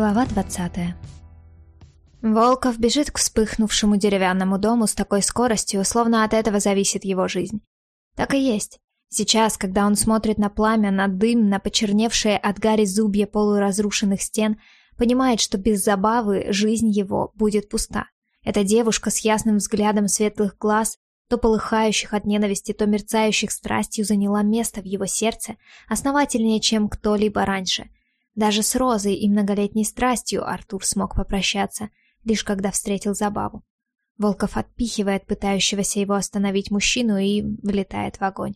Глава 20 Волков бежит к вспыхнувшему деревянному дому с такой скоростью, словно от этого зависит его жизнь. Так и есть. Сейчас, когда он смотрит на пламя, на дым, на почерневшие от гари зубья полуразрушенных стен, понимает, что без забавы жизнь его будет пуста. Эта девушка с ясным взглядом светлых глаз, то полыхающих от ненависти, то мерцающих страстью, заняла место в его сердце основательнее, чем кто-либо раньше. Даже с Розой и многолетней страстью Артур смог попрощаться, лишь когда встретил забаву. Волков отпихивает пытающегося его остановить мужчину и влетает в огонь.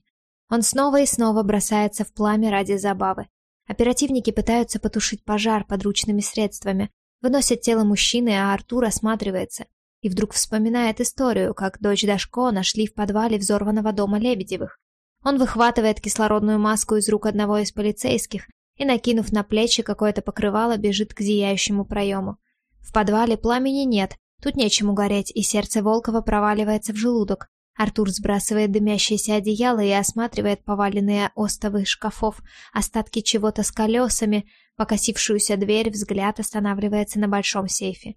Он снова и снова бросается в пламя ради забавы. Оперативники пытаются потушить пожар подручными средствами, выносят тело мужчины, а Артур осматривается и вдруг вспоминает историю, как дочь Дашко нашли в подвале взорванного дома Лебедевых. Он выхватывает кислородную маску из рук одного из полицейских и, накинув на плечи какое-то покрывало, бежит к зияющему проему. В подвале пламени нет, тут нечему гореть, и сердце Волкова проваливается в желудок. Артур сбрасывает дымящееся одеяло и осматривает поваленные остовы шкафов, остатки чего-то с колесами, покосившуюся дверь, взгляд останавливается на большом сейфе.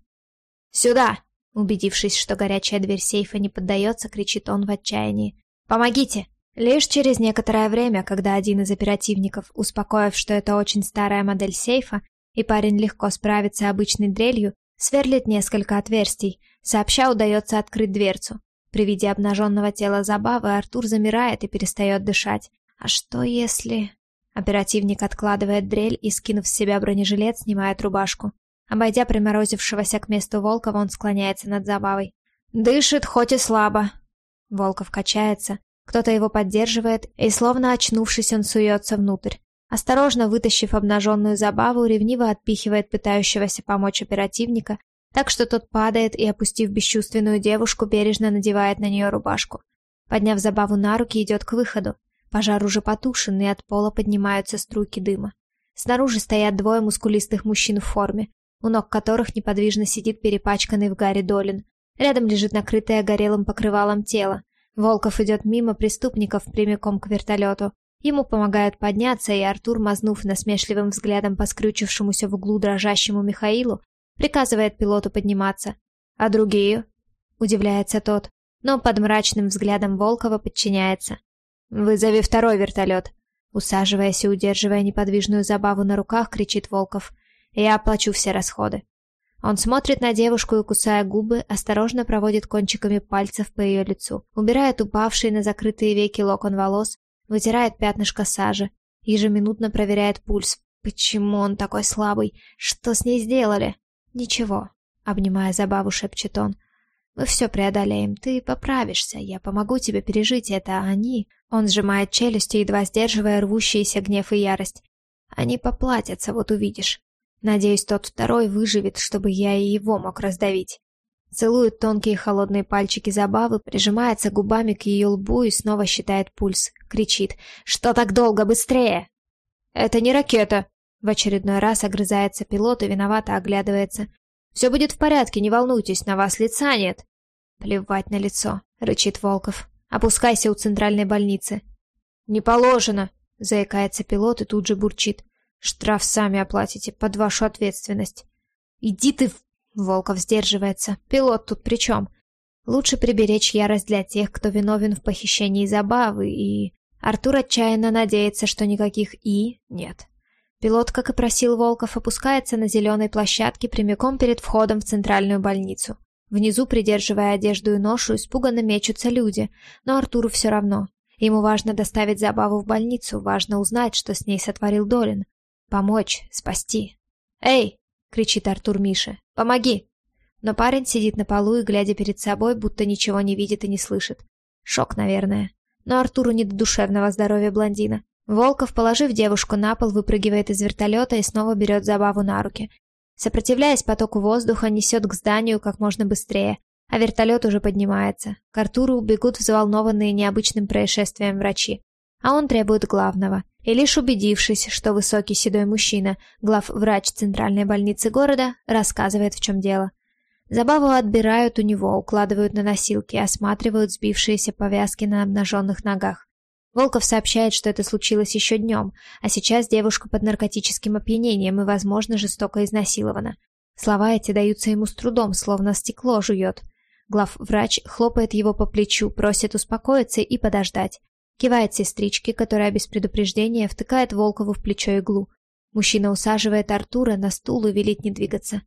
«Сюда!» Убедившись, что горячая дверь сейфа не поддается, кричит он в отчаянии. «Помогите!» Лишь через некоторое время, когда один из оперативников, успокоив, что это очень старая модель сейфа, и парень легко справится обычной дрелью, сверлит несколько отверстий, сообща удается открыть дверцу. При виде обнаженного тела забавы Артур замирает и перестает дышать. А что если... Оперативник откладывает дрель и, скинув с себя бронежилет, снимает рубашку. Обойдя приморозившегося к месту Волкова, он склоняется над забавой. «Дышит, хоть и слабо». Волков качается, кто-то его поддерживает, и, словно очнувшись, он суется внутрь. Осторожно вытащив обнаженную забаву, ревниво отпихивает пытающегося помочь оперативника, так что тот падает и, опустив бесчувственную девушку, бережно надевает на нее рубашку. Подняв забаву на руки, идет к выходу. Пожар уже потушен, и от пола поднимаются струйки дыма. Снаружи стоят двое мускулистых мужчин в форме, у ног которых неподвижно сидит перепачканный в гаре Долин. Рядом лежит накрытое горелым покрывалом тело. Волков идет мимо преступников прямиком к вертолету. Ему помогают подняться, и Артур, мазнув насмешливым взглядом по скрючившемуся в углу дрожащему Михаилу, приказывает пилоту подниматься. «А другие?» — удивляется тот, но под мрачным взглядом Волкова подчиняется. «Вызови второй вертолет!» Усаживаясь и удерживая неподвижную забаву на руках, кричит Волков. «Я оплачу все расходы». Он смотрит на девушку и, кусая губы, осторожно проводит кончиками пальцев по ее лицу, убирает упавший на закрытые веки локон волос, вытирает пятнышко сажи, ежеминутно проверяет пульс. Почему он такой слабый? Что с ней сделали? Ничего, обнимая забаву, шепчет он. Мы все преодолеем, ты поправишься, я помогу тебе пережить это, а они... Он сжимает челюсти, едва сдерживая рвущийся гнев и ярость. Они поплатятся, вот увидишь. Надеюсь, тот второй выживет, чтобы я и его мог раздавить. Целует тонкие холодные пальчики забавы, прижимается губами к ее лбу и снова считает пульс. Кричит «Что так долго? Быстрее!» «Это не ракета!» В очередной раз огрызается пилот и виновато оглядывается. «Все будет в порядке, не волнуйтесь, на вас лица нет!» «Плевать на лицо!» — рычит Волков. «Опускайся у центральной больницы!» «Не положено!» — заикается пилот и тут же бурчит. Штраф сами оплатите, под вашу ответственность. Иди ты в... Волков сдерживается. Пилот тут при чем? Лучше приберечь ярость для тех, кто виновен в похищении забавы, и... Артур отчаянно надеется, что никаких «и» нет. Пилот, как и просил Волков, опускается на зеленой площадке прямиком перед входом в центральную больницу. Внизу, придерживая одежду и ношу, испуганно мечутся люди, но Артуру все равно. Ему важно доставить забаву в больницу, важно узнать, что с ней сотворил Долин. Помочь, спасти. «Эй!» — кричит Артур Мише. «Помоги!» Но парень сидит на полу и, глядя перед собой, будто ничего не видит и не слышит. Шок, наверное. Но Артуру не до душевного здоровья блондина. Волков, положив девушку на пол, выпрыгивает из вертолета и снова берет забаву на руки. Сопротивляясь потоку воздуха, несет к зданию как можно быстрее, а вертолет уже поднимается. К Артуру бегут взволнованные необычным происшествием врачи. А он требует главного — и лишь убедившись, что высокий седой мужчина, главврач центральной больницы города, рассказывает, в чем дело. Забаву отбирают у него, укладывают на носилки, осматривают сбившиеся повязки на обнаженных ногах. Волков сообщает, что это случилось еще днем, а сейчас девушка под наркотическим опьянением и, возможно, жестоко изнасилована. Слова эти даются ему с трудом, словно стекло жует. Главврач хлопает его по плечу, просит успокоиться и подождать. Кивает сестричке, которая без предупреждения втыкает Волкову в плечо иглу. Мужчина усаживает Артура на стул и велит не двигаться.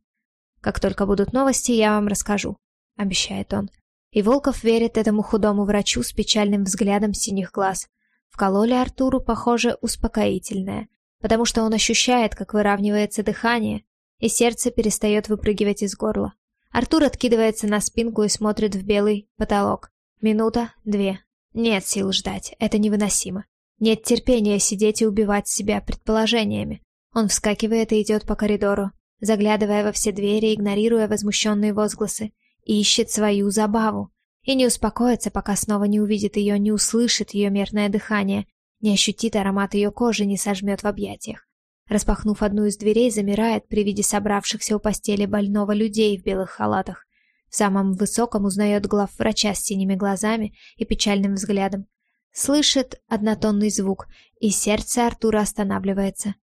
«Как только будут новости, я вам расскажу», — обещает он. И Волков верит этому худому врачу с печальным взглядом синих глаз. Вкололи Артуру, похоже, успокоительное, потому что он ощущает, как выравнивается дыхание, и сердце перестает выпрыгивать из горла. Артур откидывается на спинку и смотрит в белый потолок. Минута, две. Нет сил ждать, это невыносимо. Нет терпения сидеть и убивать себя предположениями. Он вскакивает и идет по коридору, заглядывая во все двери, игнорируя возмущенные возгласы, и ищет свою забаву. И не успокоится, пока снова не увидит ее, не услышит ее мерное дыхание, не ощутит аромат ее кожи, не сожмет в объятиях. Распахнув одну из дверей, замирает при виде собравшихся у постели больного людей в белых халатах. В самом высоком узнает глав врача с синими глазами и печальным взглядом. Слышит однотонный звук, и сердце Артура останавливается.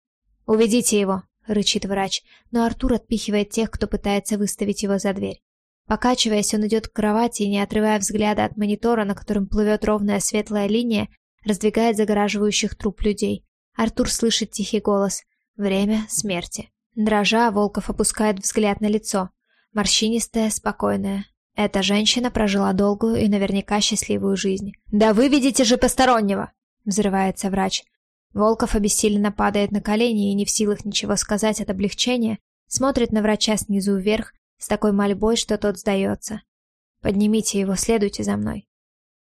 «Уведите его!» — рычит врач, но Артур отпихивает тех, кто пытается выставить его за дверь. Покачиваясь, он идет к кровати и, не отрывая взгляда от монитора, на котором плывет ровная светлая линия, раздвигает загораживающих труп людей. Артур слышит тихий голос. Время смерти. Дрожа, Волков опускает взгляд на лицо. Морщинистое, спокойное. Эта женщина прожила долгую и наверняка счастливую жизнь. «Да выведите же постороннего!» Взрывается врач. Волков обессиленно падает на колени и не в силах ничего сказать от облегчения, смотрит на врача снизу вверх, с такой мольбой, что тот сдается. «Поднимите его, следуйте за мной».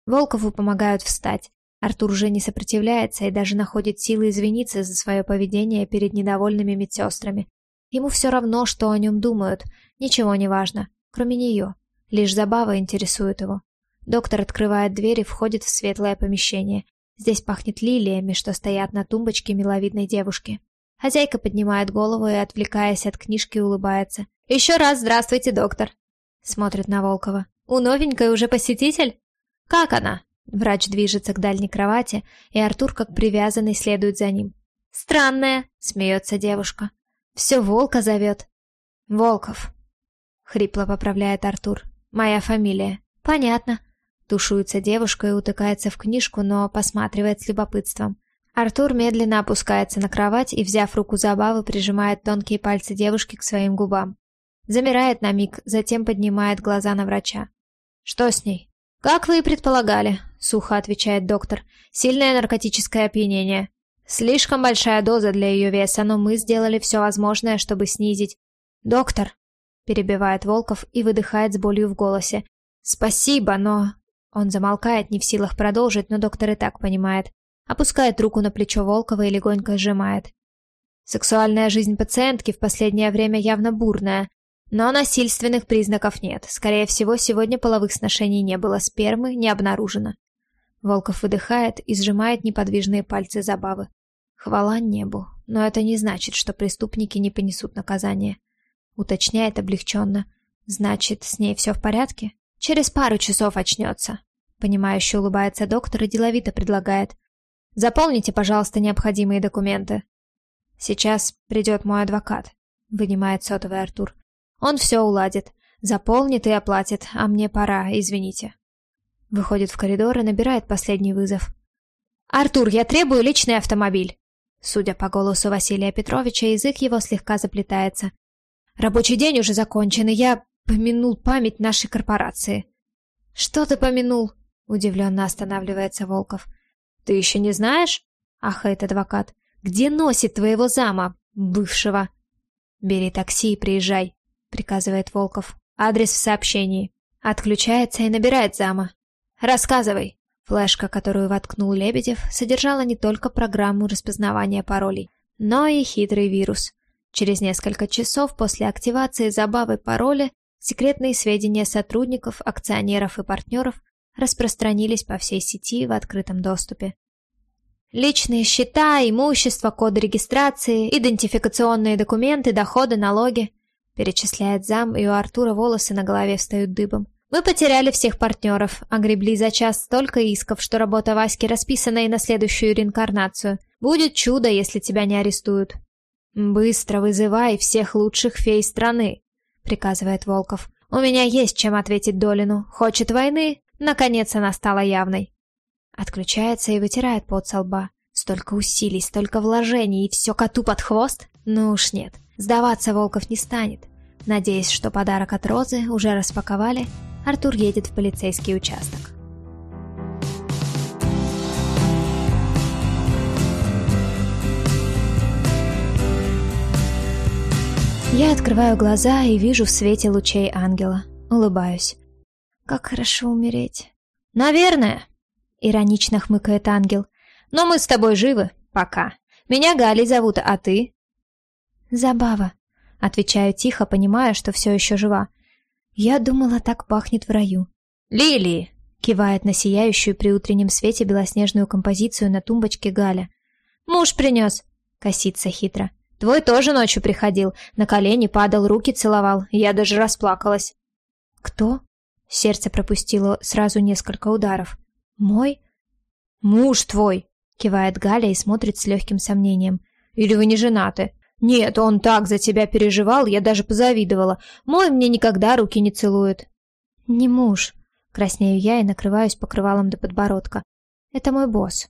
Волкову помогают встать. Артур уже не сопротивляется и даже находит силы извиниться за свое поведение перед недовольными медсестрами. Ему все равно, что о нем думают, ничего не важно, кроме нее. Лишь забава интересует его. Доктор открывает дверь и входит в светлое помещение. Здесь пахнет лилиями, что стоят на тумбочке миловидной девушки. Хозяйка поднимает голову и, отвлекаясь от книжки, улыбается. «Еще раз здравствуйте, доктор!» Смотрит на Волкова. «У новенькой уже посетитель?» «Как она?» Врач движется к дальней кровати, и Артур, как привязанный, следует за ним. «Странная!» — смеется девушка. «Все Волка зовет». «Волков!» — хрипло поправляет Артур. «Моя фамилия». «Понятно». Тушуется девушка и утыкается в книжку, но посматривает с любопытством. Артур медленно опускается на кровать и, взяв руку Забавы, прижимает тонкие пальцы девушки к своим губам. Замирает на миг, затем поднимает глаза на врача. «Что с ней?» «Как вы и предполагали», — сухо отвечает доктор. «Сильное наркотическое опьянение. Слишком большая доза для ее веса, но мы сделали все возможное, чтобы снизить...» «Доктор», — перебивает Волков и выдыхает с болью в голосе. «Спасибо, но...» Он замолкает, не в силах продолжить, но доктор и так понимает. Опускает руку на плечо Волкова и легонько сжимает. Сексуальная жизнь пациентки в последнее время явно бурная, но насильственных признаков нет. Скорее всего, сегодня половых сношений не было, спермы не обнаружено. Волков выдыхает и сжимает неподвижные пальцы забавы. Хвала небу, но это не значит, что преступники не понесут наказание. Уточняет облегченно. Значит, с ней все в порядке? Через пару часов очнется. Понимающе улыбается доктор и деловито предлагает. Заполните, пожалуйста, необходимые документы. Сейчас придет мой адвокат, вынимает сотовый Артур. Он все уладит. Заполнит и оплатит, а мне пора, извините. Выходит в коридор и набирает последний вызов. «Артур, я требую личный автомобиль!» Судя по голосу Василия Петровича, язык его слегка заплетается. «Рабочий день уже закончен, и я помянул память нашей корпорации». «Что ты помянул?» — удивленно останавливается Волков. «Ты еще не знаешь?» — ахает адвокат. «Где носит твоего зама, бывшего?» «Бери такси и приезжай», — приказывает Волков. «Адрес в сообщении». Отключается и набирает зама. «Рассказывай». Флешка, которую воткнул Лебедев, содержала не только программу распознавания паролей, но и хитрый вирус. Через несколько часов после активации забавы пароля секретные сведения сотрудников, акционеров и партнеров распространились по всей сети в открытом доступе. Личные счета, имущество, коды регистрации, идентификационные документы, доходы, налоги. Перечисляет зам, и у Артура волосы на голове встают дыбом. Мы потеряли всех партнеров, огребли за час столько исков, что работа Васьки расписана и на следующую реинкарнацию. Будет чудо, если тебя не арестуют. «Быстро вызывай всех лучших фей страны», — приказывает Волков. «У меня есть чем ответить Долину. Хочет войны? Наконец она стала явной». Отключается и вытирает пот со лба. Столько усилий, столько вложений, и все коту под хвост? Ну уж нет. Сдаваться Волков не станет. Надеясь, что подарок от Розы уже распаковали, Артур едет в полицейский участок. Я открываю глаза и вижу в свете лучей ангела. Улыбаюсь. Как хорошо умереть. Наверное, иронично хмыкает ангел. Но мы с тобой живы. Пока. Меня Гали зовут, а ты? Забава. Отвечаю тихо, понимая, что все еще жива. Я думала, так пахнет в раю. Лилии! Кивает на сияющую при утреннем свете белоснежную композицию на тумбочке Галя. Муж принес. Косится хитро. Твой тоже ночью приходил, на колени падал, руки целовал, я даже расплакалась. Кто? Сердце пропустило сразу несколько ударов. Мой? Муж твой, кивает Галя и смотрит с легким сомнением. Или вы не женаты? Нет, он так за тебя переживал, я даже позавидовала. Мой мне никогда руки не целует. Не муж, краснею я и накрываюсь покрывалом до подбородка. Это мой босс.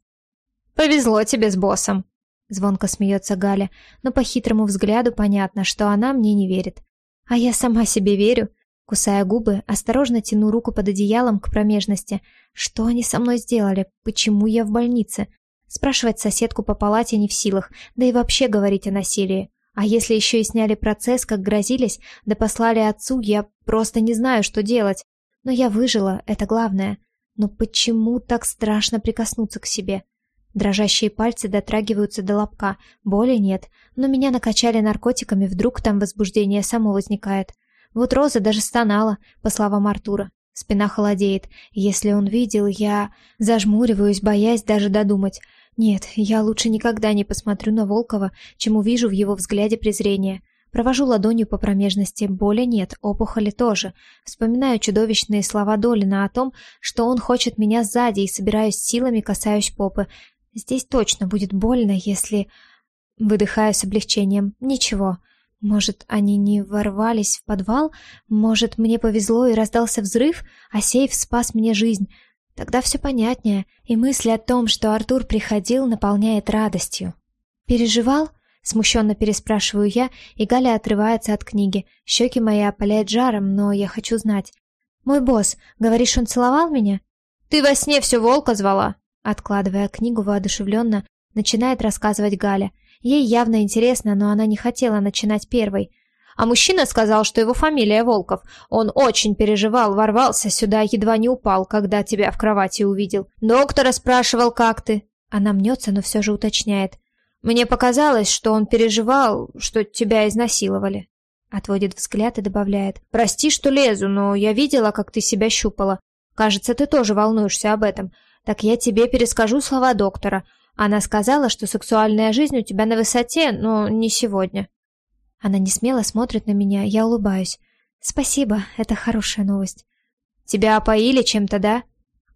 Повезло тебе с боссом, Звонко смеется Галя, но по хитрому взгляду понятно, что она мне не верит. А я сама себе верю. Кусая губы, осторожно тяну руку под одеялом к промежности. Что они со мной сделали? Почему я в больнице? Спрашивать соседку по палате не в силах, да и вообще говорить о насилии. А если еще и сняли процесс, как грозились, да послали отцу, я просто не знаю, что делать. Но я выжила, это главное. Но почему так страшно прикоснуться к себе? Дрожащие пальцы дотрагиваются до лобка. Боли нет, но меня накачали наркотиками, вдруг там возбуждение само возникает. Вот Роза даже стонала, по словам Артура. Спина холодеет. Если он видел, я зажмуриваюсь, боясь даже додумать. Нет, я лучше никогда не посмотрю на Волкова, чем увижу в его взгляде презрение. Провожу ладонью по промежности, боли нет, опухоли тоже. Вспоминаю чудовищные слова Долина о том, что он хочет меня сзади и собираюсь силами касаюсь попы. Здесь точно будет больно, если... Выдыхаю с облегчением. Ничего. Может, они не ворвались в подвал? Может, мне повезло и раздался взрыв, а сейф спас мне жизнь? Тогда все понятнее, и мысль о том, что Артур приходил, наполняет радостью. «Переживал?» — смущенно переспрашиваю я, и Галя отрывается от книги. Щеки мои опаляют жаром, но я хочу знать. «Мой босс, говоришь, он целовал меня?» «Ты во сне все волка звала!» Откладывая книгу воодушевленно, начинает рассказывать Галя. Ей явно интересно, но она не хотела начинать первой. А мужчина сказал, что его фамилия Волков. Он очень переживал, ворвался сюда, едва не упал, когда тебя в кровати увидел. Доктора спрашивал, как ты. Она мнется, но все же уточняет. Мне показалось, что он переживал, что тебя изнасиловали. Отводит взгляд и добавляет. Прости, что лезу, но я видела, как ты себя щупала. Кажется, ты тоже волнуешься об этом. Так я тебе перескажу слова доктора. Она сказала, что сексуальная жизнь у тебя на высоте, но не сегодня. Она не смело смотрит на меня, я улыбаюсь. Спасибо, это хорошая новость. Тебя опоили чем-то, да?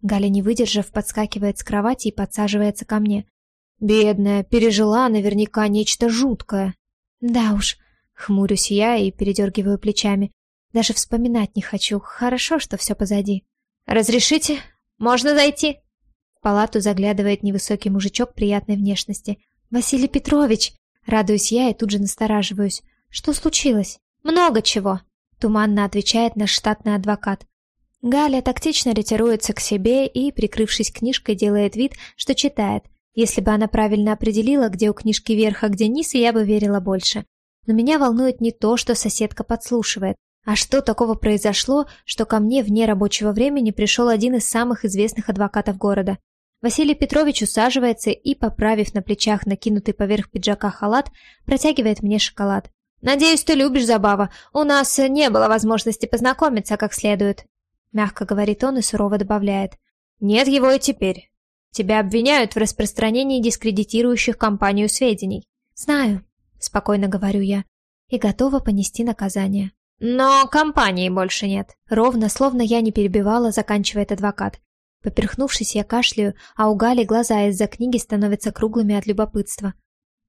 Галя, не выдержав, подскакивает с кровати и подсаживается ко мне. Бедная, пережила наверняка нечто жуткое. Да уж, хмурюсь я и передергиваю плечами. Даже вспоминать не хочу. Хорошо, что все позади. Разрешите? Можно зайти? Палату заглядывает невысокий мужичок приятной внешности. «Василий Петрович!» Радуюсь я и тут же настораживаюсь. «Что случилось?» «Много чего!» Туманно отвечает наш штатный адвокат. Галя тактично ретируется к себе и, прикрывшись книжкой, делает вид, что читает. Если бы она правильно определила, где у книжки верх, а где низ, я бы верила больше. Но меня волнует не то, что соседка подслушивает, а что такого произошло, что ко мне вне рабочего времени пришел один из самых известных адвокатов города. Василий Петрович усаживается и, поправив на плечах накинутый поверх пиджака халат, протягивает мне шоколад. «Надеюсь, ты любишь забава. У нас не было возможности познакомиться как следует», — мягко говорит он и сурово добавляет. «Нет его и теперь. Тебя обвиняют в распространении дискредитирующих компанию сведений». «Знаю», — спокойно говорю я, — «и готова понести наказание». Но компании больше нет. Ровно, словно я не перебивала, заканчивает адвокат. Поперхнувшись, я кашляю, а у Гали глаза из-за книги становятся круглыми от любопытства.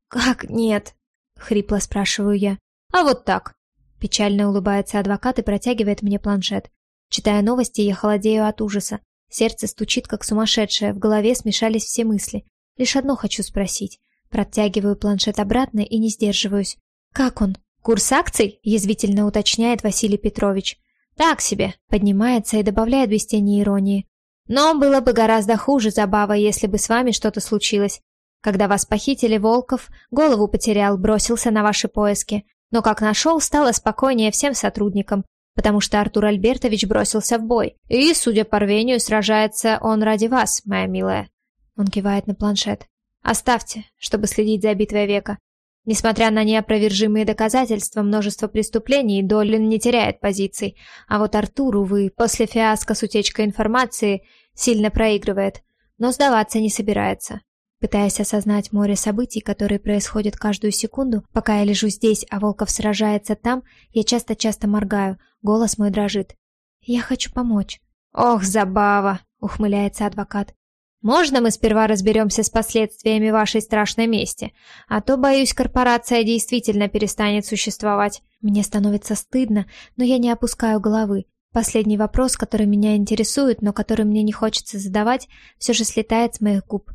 «Как нет?» — хрипло спрашиваю я. «А вот так». Печально улыбается адвокат и протягивает мне планшет. Читая новости, я холодею от ужаса. Сердце стучит, как сумасшедшее, в голове смешались все мысли. Лишь одно хочу спросить. Протягиваю планшет обратно и не сдерживаюсь. «Как он?» «Курс акций?» — язвительно уточняет Василий Петрович. «Так себе», — поднимается и добавляет без тени иронии. «Но было бы гораздо хуже забава, если бы с вами что-то случилось. Когда вас похитили, Волков голову потерял, бросился на ваши поиски. Но как нашел, стало спокойнее всем сотрудникам, потому что Артур Альбертович бросился в бой. И, судя по рвению, сражается он ради вас, моя милая». Он кивает на планшет. «Оставьте, чтобы следить за битвой века. Несмотря на неопровержимые доказательства множества преступлений, Доллин не теряет позиций, а вот Артур, увы, после фиаско с утечкой информации сильно проигрывает, но сдаваться не собирается. Пытаясь осознать море событий, которые происходят каждую секунду, пока я лежу здесь, а Волков сражается там, я часто-часто моргаю, голос мой дрожит. «Я хочу помочь». «Ох, забава!» — ухмыляется адвокат. Можно мы сперва разберемся с последствиями вашей страшной мести? А то, боюсь, корпорация действительно перестанет существовать. Мне становится стыдно, но я не опускаю головы. Последний вопрос, который меня интересует, но который мне не хочется задавать, все же слетает с моих губ.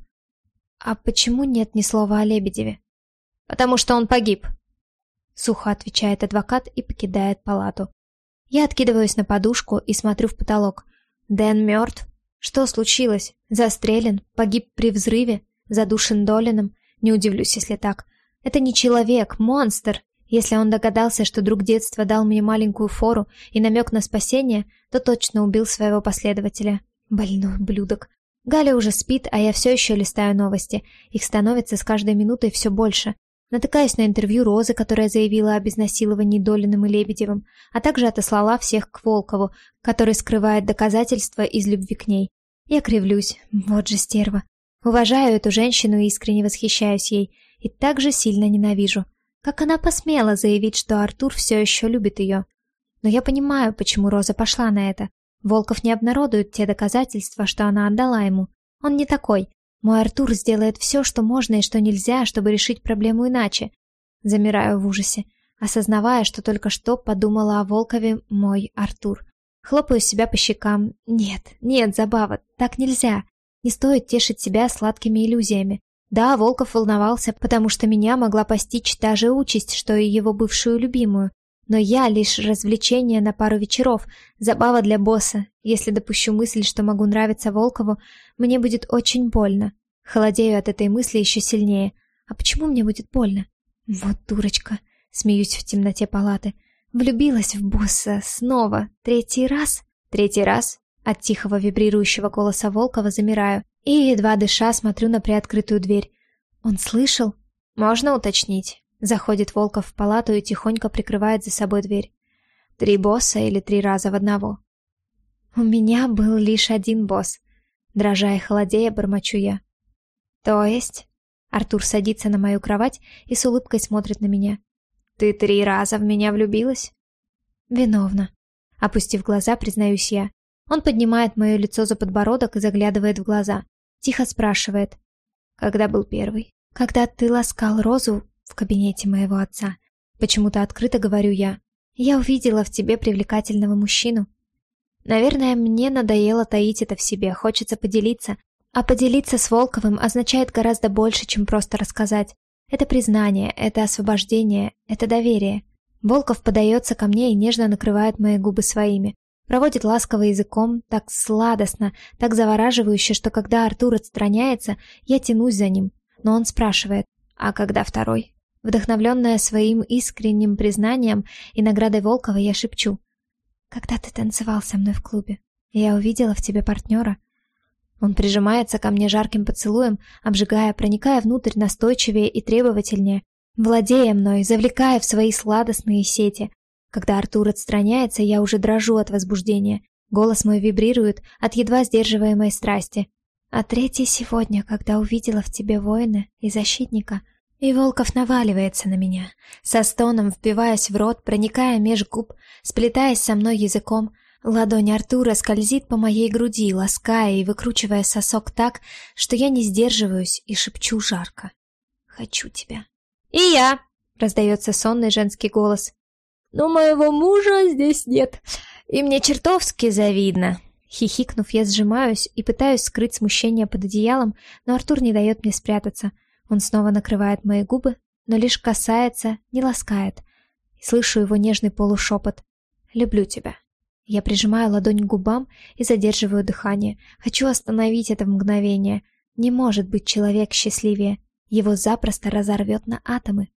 А почему нет ни слова о Лебедеве? Потому что он погиб. Сухо отвечает адвокат и покидает палату. Я откидываюсь на подушку и смотрю в потолок. Дэн мертв, что случилось? Застрелен? Погиб при взрыве? Задушен Долином? Не удивлюсь, если так. Это не человек, монстр. Если он догадался, что друг детства дал мне маленькую фору и намек на спасение, то точно убил своего последователя. Больной блюдок. Галя уже спит, а я все еще листаю новости. Их становится с каждой минутой все больше. Натыкаюсь на интервью Розы, которая заявила об изнасиловании Долиным и Лебедевым, а также отослала всех к Волкову, который скрывает доказательства из любви к ней. Я кривлюсь, вот же стерва. Уважаю эту женщину и искренне восхищаюсь ей, и также сильно ненавижу. Как она посмела заявить, что Артур все еще любит ее? Но я понимаю, почему Роза пошла на это. Волков не обнародует те доказательства, что она отдала ему. Он не такой. Мой Артур сделает все, что можно и что нельзя, чтобы решить проблему иначе. Замираю в ужасе, осознавая, что только что подумала о Волкове мой Артур. Хлопаю себя по щекам. Нет, нет, Забава, так нельзя. Не стоит тешить себя сладкими иллюзиями. Да, Волков волновался, потому что меня могла постичь та же участь, что и его бывшую любимую. Но я лишь развлечение на пару вечеров, забава для босса. Если допущу мысль, что могу нравиться Волкову, мне будет очень больно. Холодею от этой мысли еще сильнее. А почему мне будет больно? Вот дурочка. Смеюсь в темноте палаты. Влюбилась в босса снова. Третий раз? Третий раз? От тихого вибрирующего голоса Волкова замираю и, едва дыша, смотрю на приоткрытую дверь. Он слышал? Можно уточнить? Заходит Волков в палату и тихонько прикрывает за собой дверь. Три босса или три раза в одного? У меня был лишь один босс. Дрожа и холодея, бормочу я. То есть? Артур садится на мою кровать и с улыбкой смотрит на меня. Ты три раза в меня влюбилась? Виновна. Опустив глаза, признаюсь я. Он поднимает мое лицо за подбородок и заглядывает в глаза. Тихо спрашивает. Когда был первый? Когда ты ласкал розу в кабинете моего отца. Почему-то открыто говорю я. Я увидела в тебе привлекательного мужчину. Наверное, мне надоело таить это в себе, хочется поделиться. А поделиться с Волковым означает гораздо больше, чем просто рассказать. Это признание, это освобождение, это доверие. Волков подается ко мне и нежно накрывает мои губы своими. Проводит ласково языком, так сладостно, так завораживающе, что когда Артур отстраняется, я тянусь за ним. Но он спрашивает, а когда второй? Вдохновленная своим искренним признанием и наградой Волкова, я шепчу. «Когда ты танцевал со мной в клубе, я увидела в тебе партнера». Он прижимается ко мне жарким поцелуем, обжигая, проникая внутрь настойчивее и требовательнее, владея мной, завлекая в свои сладостные сети. Когда Артур отстраняется, я уже дрожу от возбуждения. Голос мой вибрирует от едва сдерживаемой страсти. А третий сегодня, когда увидела в тебе воина и защитника — И Волков наваливается на меня, со стоном впиваясь в рот, проникая меж губ, сплетаясь со мной языком. Ладонь Артура скользит по моей груди, лаская и выкручивая сосок так, что я не сдерживаюсь и шепчу жарко. «Хочу тебя». «И я!» — раздается сонный женский голос. «Но моего мужа здесь нет, и мне чертовски завидно». Хихикнув, я сжимаюсь и пытаюсь скрыть смущение под одеялом, но Артур не дает мне спрятаться. Он снова накрывает мои губы, но лишь касается, не ласкает. Слышу его нежный полушепот. «Люблю тебя». Я прижимаю ладонь к губам и задерживаю дыхание. Хочу остановить это мгновение. Не может быть человек счастливее. Его запросто разорвет на атомы.